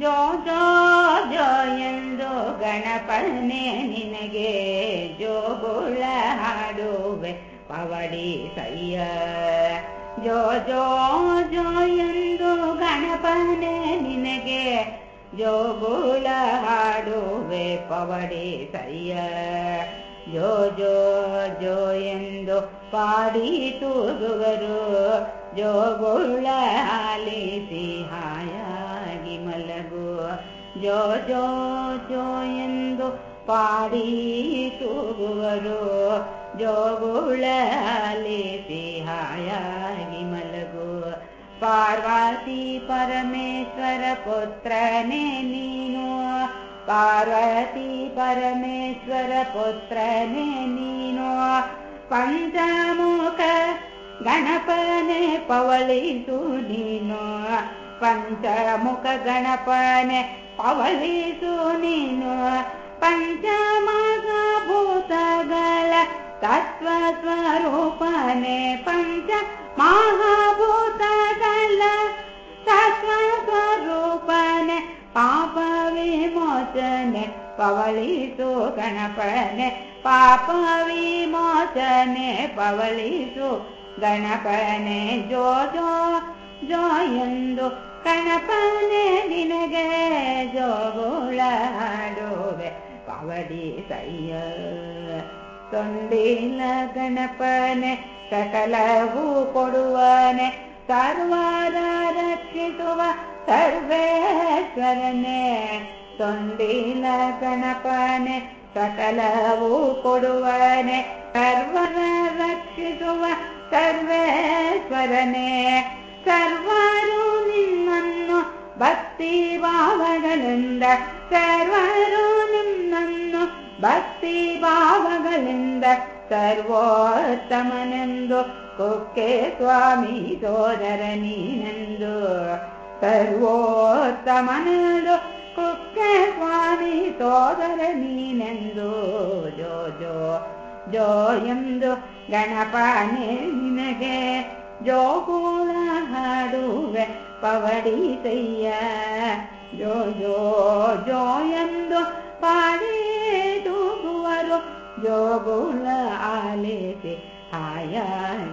ಜೋ ಜೋ ಜೋ ಎಂದು ಗಣಪನೆ ನಿನಗೆ ಜೋಗುಳ ಹಾಡುವೆ ಪವಡಿ ಸಯ್ಯ ಜೋ ಜೋ ಜೋ ಎಂದು ಗಣಪನೆ ನಿನಗೆ ಜೋಗುಳ ಹಾಡುವೆ ಪವಡಿ ಸಯ್ಯ ಜೋ ಜೋ ಜೋ ಎಂದು ಪಾಡಿ ತೂಗುವರು ಜೋಗುಳ ಆಲಿಸಿ ಹಾಯಾಗಿ ಮಲಗು ಜೋ ಜೋ ಜೋ ಎಂದು ಪಾಡಿ ತೂಗುವರು ಜೋಗುಳ ಆಲಿಸಿ ಹಾಯಾಗಿ ಮಲಗು ಪಾರ್ವತಿ ಪರಮೇಶ್ವರ ಪುತ್ರನೇ ನೀನು ಪಾರ್ವತಿ ಪರಮೇಶ್ವರ ಪುತ್ರನೇ ನೀನು ಪಂಚಮುಖ ಗಣಪನೆ ಪವಳಿಸು ನೀನು ಪಂಚಮುಖ ಗಣಪನೆ ಪವಳಿಸು ನೀನು ಪಂಚಮಹಾಭೂತಗಳ ತತ್ವ ಸ್ವರೂಪನೆ ಪಂಚ ಮಹಾಭೂತಗಳ ತತ್ವ ಸ್ವರೂಪನೆ ಪಾಪ ವಿಮೋಚನೆ ಪವಳಿಸು ಗಣಪನೆ ಪಾಪ ವಿಮೋಚನೆ ಪವಳಿಸು ಗಣಪನೆ ಜೋ ಜೋ ಜೋ ಎಂದು ಗಣಪನೆ ನಿನಗೆ ಜೋಗುಳ ಹಾಡುವೆ ಪವಡಿ ಸಯ್ಯ ತೊಂಡಿಲ ಗಣಪನೆ ಸಕಲವೂ ಕೊಡುವನೆ. ಸರ್ವರ ರಕ್ಷಿಸುವ ಸರ್ವೇಶ್ವರನೇ. ತೊಂಡಿಲ ಗಣಪನೆ ಸಕಲವೂ ಕೊಡುವನೆ. ಸರ್ವರ ರಕ್ಷಿಸುವ ಸರ್ವೇಶ್ವರನೇ. ಸರ್ವರು ನಿನ್ನನ್ನು ಭಕ್ತಿ ಭಾವಗಳಿಂದ ಸರ್ವರು ನಿನ್ನನ್ನು ಭಕ್ತಿ ಭಾವಗಳಿಂದ ಸರ್ವೋತ್ತಮನೆಂದು ಕುಕ್ಕೆ ಸ್ವಾಮಿ ಸೋದರ ನೀನೆಂದು ಸರ್ವೋತ್ತಮನೆಂದು ಕುಕ್ಕೆ ಸ್ವಾಮಿ ಸೋದರ ನೀನೆಂದು ಜೋ ಜೋ ಜೋ ಎಂದು ಗಣಪನೆ ನಿನಗೆ ಜೋಗುಳ ಹಾಡುವೆ ಪವಡಿ ಸಯ್ಯ ಜೋ ಜೋ ಜೋ ಎಂದು ಪಾಡಿ ತೂಗುವರು ಜೋಗುಳ ಆಲಿಸಿ ಹಾಯಾಗಿ